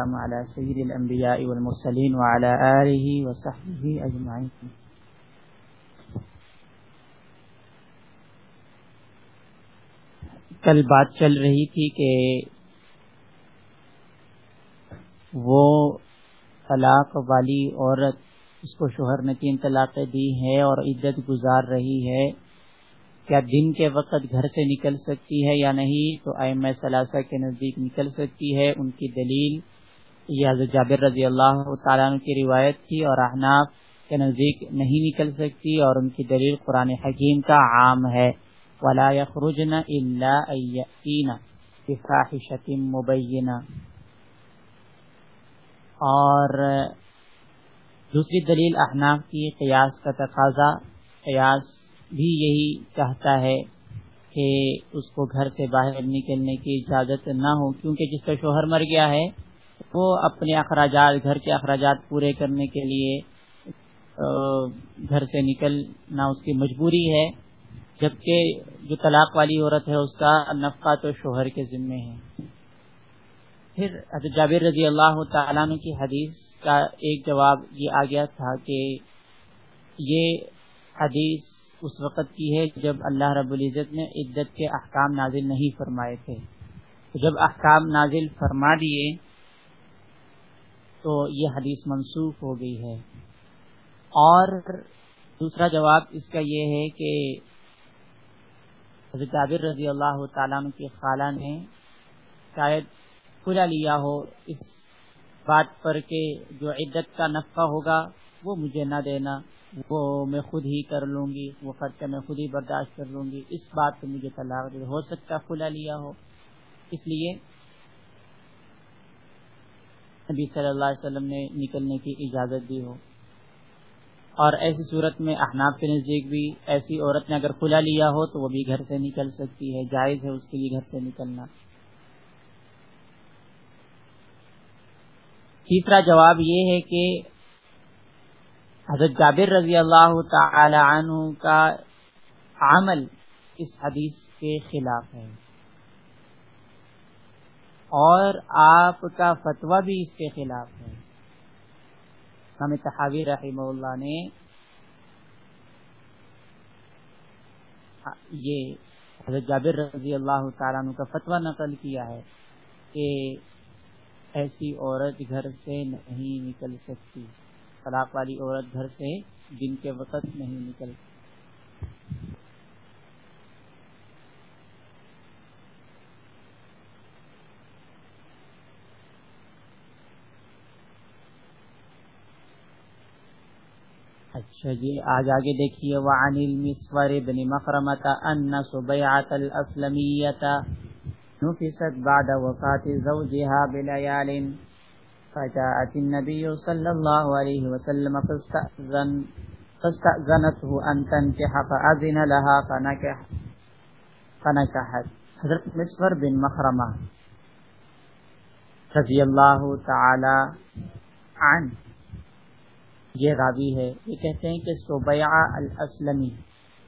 على سيد الأنبياء والمرسلين وعلى آله وصحبه أجمعين. کل بات چل رہی تھی کہ وہ طلاق والی عورت اس کو شوہر نے تین طلاقیں دی ہے اور عدت گزار رہی ہے، کیا دن کے وقت گھر سے نکل سکتی ہے یا نہیں؟ تو ایم ثلاثہ کے نزدیک نکل سکتی ہے، ان کی دلیل یہ حضرت جابر رضی اللہ تعالیٰ کی روایت تھی اور احناف کے نزدیک نہیں نکل سکتی اور ان کی دلیل قرآن حکیم کا عام ہے۔ ولا يخرجن الا اياتين بفاحشه اور دوسری دلیل احناف کی قیاس کا تقاضا، قیاس بھی یہی چاہتا ہے کہ اس کو گھر سے باہر نکلنے کی اجازت نہ ہو، کیونکہ جس کا شوہر مر گیا ہے وہ اپنے اخراجات، گھر کے اخراجات پورے کرنے کے لیے گھر سے نکلنا اس کی مجبوری ہے، جبکہ جو طلاق والی عورت ہے، اس کا نفقہ تو شوہر کے ذمے ہے۔ پھر حضرت جابر رضی اللہ تعالیٰ کی حدیث کا ایک جواب یہ آ گیا تھا کہ یہ حدیث اس وقت کی ہے جب اللہ رب العزت نے عدت کے احکام نازل نہیں فرمائے تھے۔ جب احکام نازل فرما دیے تو یہ حدیث منسوخ ہو گئی ہے۔ اور دوسرا جواب اس کا یہ ہے کہ حضرت جابر رضی اللہ تعالیٰ کی خالہ نے شاید کھلا لیا ہو اس بات پر کہ جو عدت کا نفع ہوگا وہ مجھے نہ دینا، وہ میں خود ہی کر لوں گی، وہ خرچہ میں خود ہی برداشت کر لوں گی، اس بات پہ مجھے طلاق ہو سکتا کھلا لیا ہو۔ اس لیے نبی صلی اللہ علیہ وسلم نے نکلنے کی اجازت دی ہو۔ اور ایسی صورت میں احناب کے نزدیک بھی ایسی عورت نے اگر کھلا لیا ہو تو وہ بھی گھر سے نکل سکتی ہے، جائز ہے اس کے لیے گھر سے نکلنا۔ تیسرا جواب یہ ہے کہ حضرت جابر رضی اللہ تعالی عنہ کا عمل اس حدیث کے خلاف ہے۔ اور آپ کا فتویٰ بھی اس کے خلاف ہے۔ ہمیں تحاوی رحمہ اللہ نے یہ حضرت جابر رضی اللہ تعالیٰ عنہ کا فتویٰ نقل کیا ہے کہ ایسی عورت گھر سے نہیں نکل سکتی۔ طلاق والی عورت گھر سے دن کے وقت نہیں نکل سکتی اچھا جی آج آگے دیکھیے، وعن المسور بن مخرمت ان سبیعت الاسلمیت نفست بعد وفات زوجها بلیال فجاءت النبي صلى الله عليه وسلم فاستأذن فاستأذنته ان تنكح فأذن لها فنكح فنكحت حضرت مسور بن مخرمہ رضی اللہ تعالی عنہ یہ راوی ہے۔ یہ کہتے ہیں کہ صوبیہ الاسلمی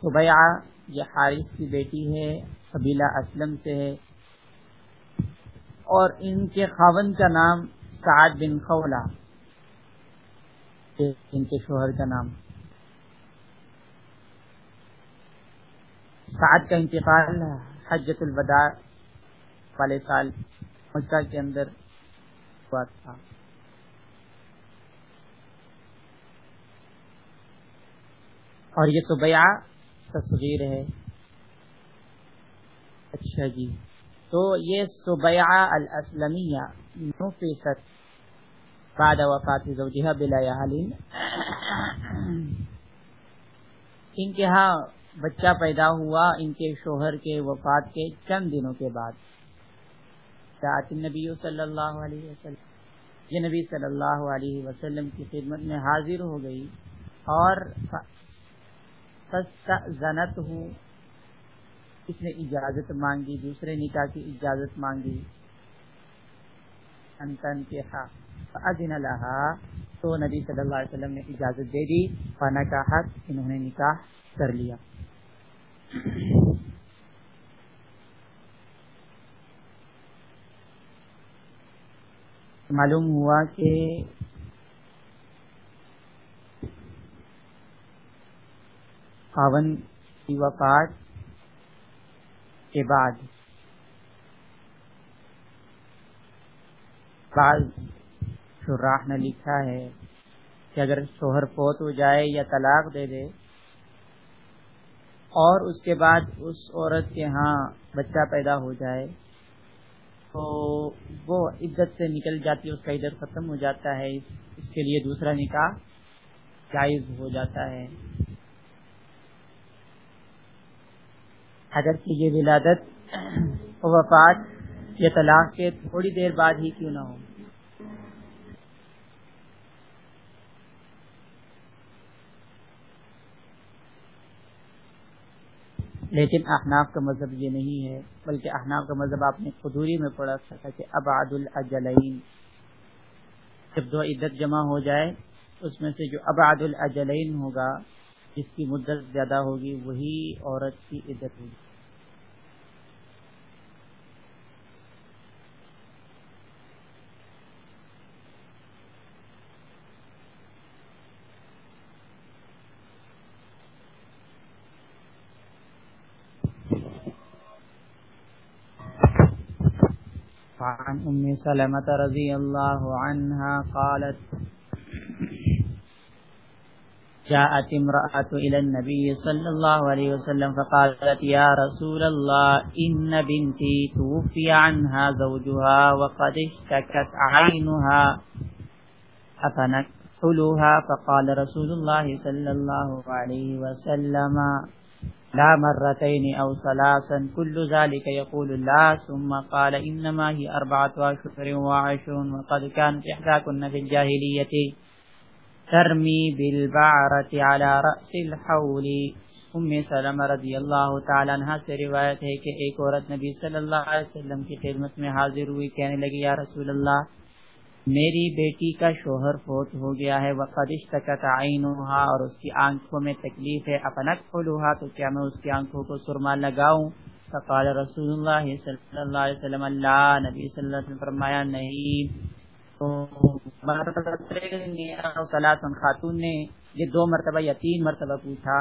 صوبیہ یہ حارث کی بیٹی ہے، قبیلہ اسلم سے ہے۔ اور ان کے خاون کا نام سعد بن خولا ان کے شوہر کا نام۔ سعد کا انتقال حجت الوداع والے سال مکہ کے اندر ہوا تھا۔ اور یہ سبیا تصویر ہے۔ اچھا جی۔ تو یہ سبیا الاسلمیہ، نو فیصد بعد وفات زوجہ بلا حالین ان کے ہاں بچہ پیدا ہوا، ان کے شوہر کے وفات کے چند دنوں کے بعد۔ نبی صلی اللہ علیہ وسلم۔ یہ نبی صلی اللہ علیہ وسلم کی خدمت میں حاضر ہو گئی اور زنت ہوں اس نے اجازت مانگی، دوسرے نکاح کی اجازت مانگی۔ انتن کے تو نبی صلی اللہ علیہ وسلم نے اجازت دے دی۔ فنا کا حق انہوں نے نکاح کر لیا۔ معلوم ہوا کہ خاون کی وفات کے بعد۔ بعض شراح نے لکھا ہے کہ اگر شوہر فوت ہو جائے یا طلاق دے دے اور اس کے بعد اس عورت کے ہاں بچہ پیدا ہو جائے تو وہ عزت سے نکل جاتی ہے، اس کا عزت ختم ہو جاتا ہے، اس کے لیے دوسرا نکاح جائز ہو جاتا ہے۔ اگر یہ ولادت وفات یا طلاق کے تھوڑی دیر بعد ہی کیوں نہ ہو۔ لیکن احناف کا مذہب یہ نہیں ہے، بلکہ احناف کا مذہب آپ نے خدوری میں پڑھا سکا کہ اب الاجلین۔ جب دو عدت جمع ہو جائے، اس میں سے جو ابعد الاجلین ہوگا، جس کی مدت زیادہ ہوگی، وہی عورت کی عدت ہوگی۔ عن أم سلمة رضي الله عنها قالت، جاءت امرأة إلى النبي صلى الله عليه وسلم فقالت، يا رسول الله، إن بنتي توفي عنها زوجها وقد اشتكت عينها أفنكحلها فقال رسول الله صلى الله عليه وسلم. لا مرتين او ثلاثا، كل ذلك يقول الله، ثم قال انما هي اربعه اشهر وعشرون، وقد كانت احداكن في الجاهليه ترمي بالبعره على راس الحول. ام سلمہ رضی اللہ تعالی عنہ سے روایت ہے کہ ایک عورت نبی صلی اللہ علیہ وسلم کی خدمت میں حاضر ہوئی، کہنے لگی، یا رسول اللہ میری بیٹی کا شوہر فوت ہو گیا ہے وہ قدش تک اور اس کی آنکھوں میں تکلیف ہے۔ اپنک کھولوہا تو کیا میں اس کی آنکھوں کو سرما لگاؤں؟ فقال رسول اللہ صلی اللہ علیہ وسلم اللہ نبی صلی اللہ علیہ وسلم فرمایا، نہیں۔ تو خاتون نے، یہ دو مرتبہ یا تین مرتبہ پوچھا۔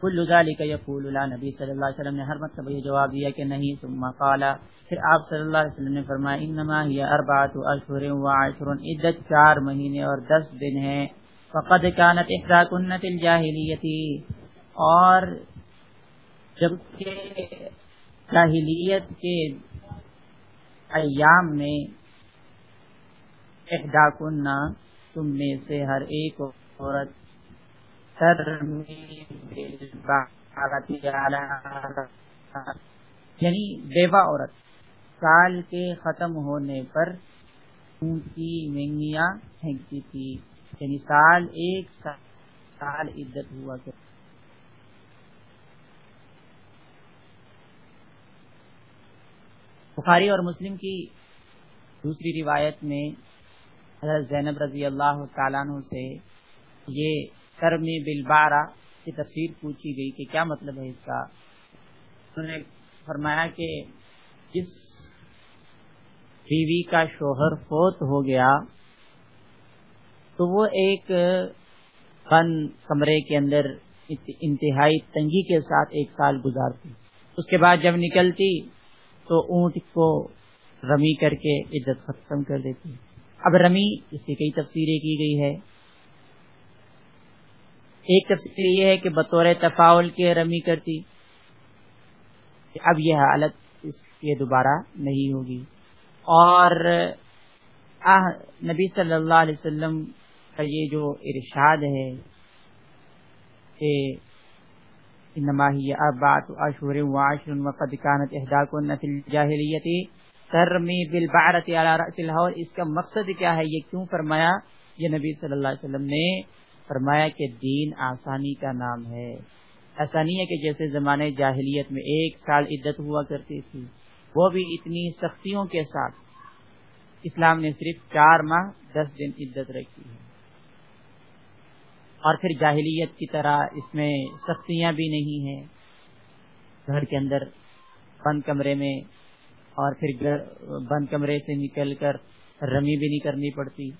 کل ذالک یقول لا نبی صلی اللہ علیہ وسلم نے ہر مرتبہ یہ جواب دیا کہ نہیں، ثم قال، پھر آپ صلی اللہ علیہ وسلم نے فرمایا، انما هي اربعه اشهر و عشر عدت چار مہینے اور دس دن ہیں۔ فقد كانت احداكن في الجاهليه اور جبکہ جاہلیت کے ایام میں احداکن تم میں سے ہر ایک عورت یعنی بیوہ عورت سال کے ختم ہونے پر اونچی مہنگیاں پھینکتی تھی۔ یعنی سال ایک، سال عزت ہوا کرتی بخاری اور مسلم کی دوسری روایت میں حضرت زینب رضی اللہ تعالیٰ عنہ سے یہ کرمی بلبارہ کی تفسیر پوچھی گئی کہ کیا مطلب ہے اس کا؟ انہوں نے فرمایا کہ جس بیوی کا شوہر فوت ہو گیا، تو وہ ایک بند کمرے کے اندر انتہائی تنگی کے ساتھ ایک سال گزارتی۔ اس کے بعد جب نکلتی، تو اونٹ کو رمی کر کے عزت ختم کر دیتی۔ اب رمی، اس کی کئی تفسیریں کی گئی ہے ایک تفصیل یہ ہے کہ بطور تفاول کے رمی کرتی۔ اب یہ حالت اس کے دوبارہ نہیں ہوگی۔ اور، آہ، نبی صلی اللہ علیہ وسلم کا یہ جو ارشاد ہے کہ انما ہی اربات اشور واشر وقد كانت احداكن في الجاهليه ترمي بالبعره على راس الحول۔ اس کا مقصد کیا ہے؟ یہ کیوں فرمایا؟ یہ نبی صلی اللہ علیہ وسلم نے فرمایا کہ دین آسانی کا نام ہے۔ ایسا نہیں ہے کہ جیسے زمانے جاہلیت میں ایک سال عدت ہوا کرتی تھی، وہ بھی اتنی سختیوں کے ساتھ۔ اسلام نے صرف چار ماہ دس دن عدت رکھی ہے۔ اور پھر جاہلیت کی طرح اس میں سختیاں بھی نہیں ہیں۔ گھر کے اندر بند کمرے میں اور پھر بند کمرے سے نکل کر رمی بھی نہیں کرنی پڑتی۔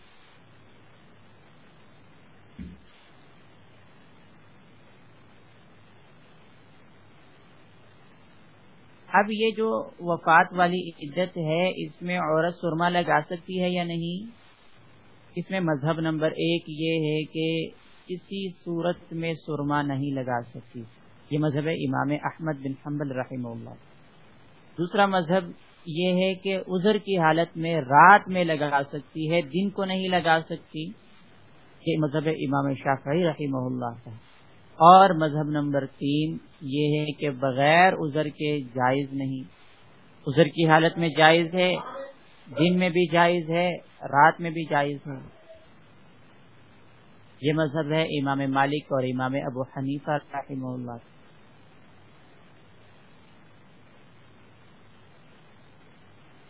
اب یہ جو وفات والی عدت ہے، اس میں عورت سرما لگا سکتی ہے یا نہیں؟ اس میں مذہب نمبر ایک یہ ہے کہ کسی صورت میں سرما نہیں لگا سکتی۔ یہ مذہب ہے امام احمد بن حنبل رحم اللہ۔ دوسرا مذہب یہ ہے کہ عذر کی حالت میں رات میں لگا سکتی ہے، دن کو نہیں لگا سکتی۔ یہ مذہب امام شافعی رحمہ اللہ کا اور مذہب نمبر تین یہ ہے کہ بغیر عذر کے جائز نہیں۔ عذر کی حالت میں جائز ہے، دن میں بھی جائز ہے، رات میں بھی جائز ہے۔ یہ مذہب ہے امام مالک اور امام ابو حنیفہ رحمہ اللہ۔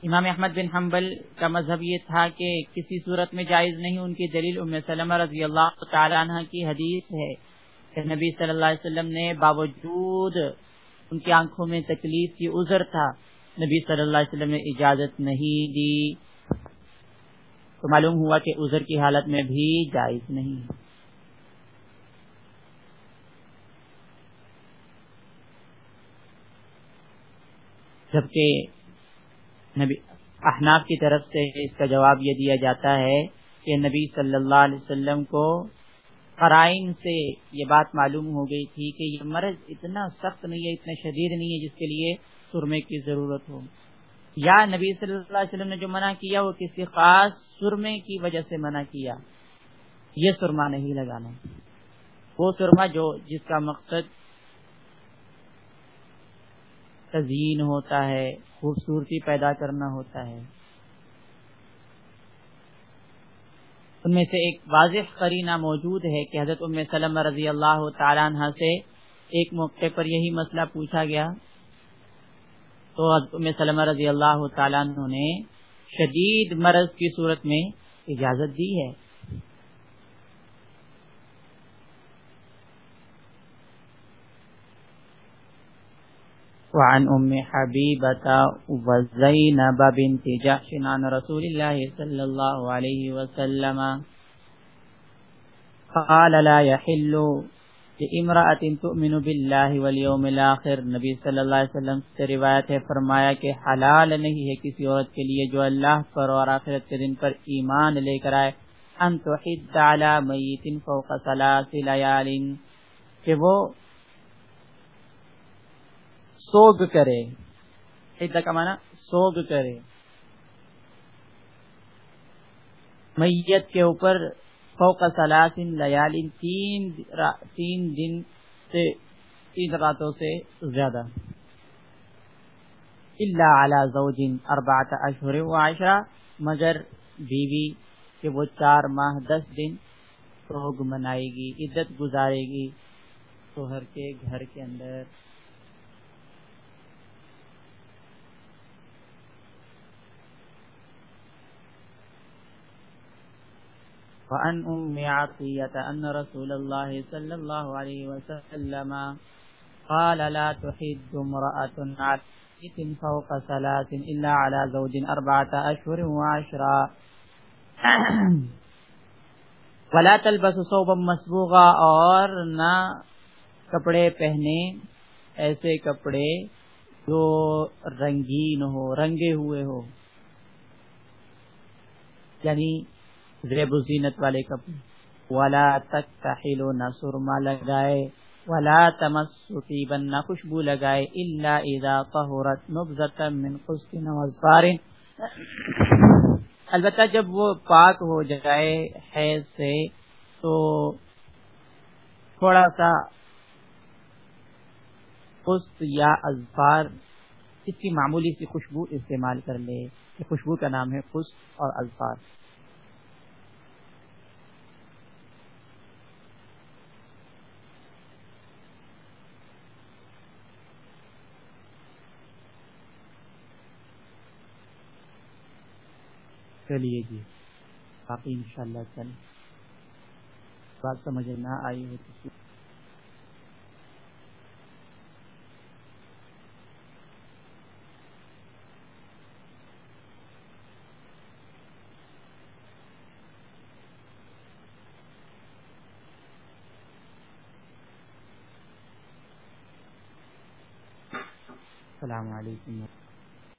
امام احمد بن حنبل کا مذہب یہ تھا کہ کسی صورت میں جائز نہیں، ان کی دلیل ام سلمہ رضی اللہ تعالیٰ عنہ کی حدیث ہے۔ کہ نبی صلی اللہ علیہ وسلم نے باوجود ان کی آنکھوں میں تکلیف کی عذر تھا، نبی صلی اللہ علیہ وسلم نے اجازت نہیں دی۔ تو معلوم ہوا کہ عذر کی حالت میں بھی جائز نہیں۔ جبکہ نبی احناف کی طرف سے اس کا جواب یہ دیا جاتا ہے کہ نبی صلی اللہ علیہ وسلم کو قرائن سے یہ بات معلوم ہو گئی تھی کہ یہ مرض اتنا سخت نہیں ہے، اتنا شدید نہیں ہے جس کے لیے سرمے کی ضرورت ہو۔ یا نبی صلی اللہ علیہ وسلم نے جو منع کیا، وہ کسی خاص سرمے کی وجہ سے منع کیا۔ یہ سرما نہیں لگانا۔ وہ سرما جو، جس کا مقصد تزئین ہوتا ہے، خوبصورتی پیدا کرنا ہوتا ہے۔ ان میں سے ایک واضح قرینہ موجود ہے کہ حضرت ام سلم رضی اللہ تعالیٰ عنہ سے ایک موقع پر یہی مسئلہ پوچھا گیا۔ تو حضرت ام سلم رضی اللہ تعالیٰ عنہ نے شدید مرض کی صورت میں اجازت دی ہے۔ وعن ام حبيبة وزينب بنت جحش عن رسول الله صلى الله عليه وسلم. قال لا يحل لامرأة تؤمن بالله واليوم الاخر نبی صلی اللہ علیہ وسلم سے روایت ہے، فرمایا کہ حلال نہیں ہے کسی عورت کے لیے جو اللہ پر اور آخرت کے دن پر ایمان لے کر آئے. ان تحد على میت فوق ثلاث لیال کہ وہ سوگ کرے۔ کا مانا سوگ کرے۔ میت کے اوپر فوق سلاسن لیالن تین تین دن سے تین راتوں سے زیادہ۔ اللہ اعلی زوجن اربعت اشہر و عشرہ، مگر بیوی کہ وہ چار ماہ دس دن سوگ منائے گی، عدت گزارے گی۔ شوہر کے گھر کے اندر وأن أم عطية أن رسول الله صلى الله عليه وسلم قال لا تحد امرأة عتية فوق ثلاث إلا على زوج أربعة أشهر وعشرا ولا تلبس صوبا مسبوغا اور نہ کپڑے پہنے ایسے کپڑے جو رنگین ہو، رنگے ہوئے ہو. یعنی زیب و زینت والے کپڑے ولا تک تحل نہ سرما لگائے، ولا تمستی بن نہ خوشبو لگائے اللہ اذا طہرت نبزت من وزفار البتہ جب وہ پاک ہو جائے حیض سے، تو تھوڑا سا قسط یا ازفار اس کی معمولی سی خوشبو استعمال کر لے یہ خوشبو کا نام ہے قسط اور ازفار چلیے جی۔ آپ ان شاء اللہ چلیں بات سمجھ نہ آئی ہو تو۔ السلام علیکم۔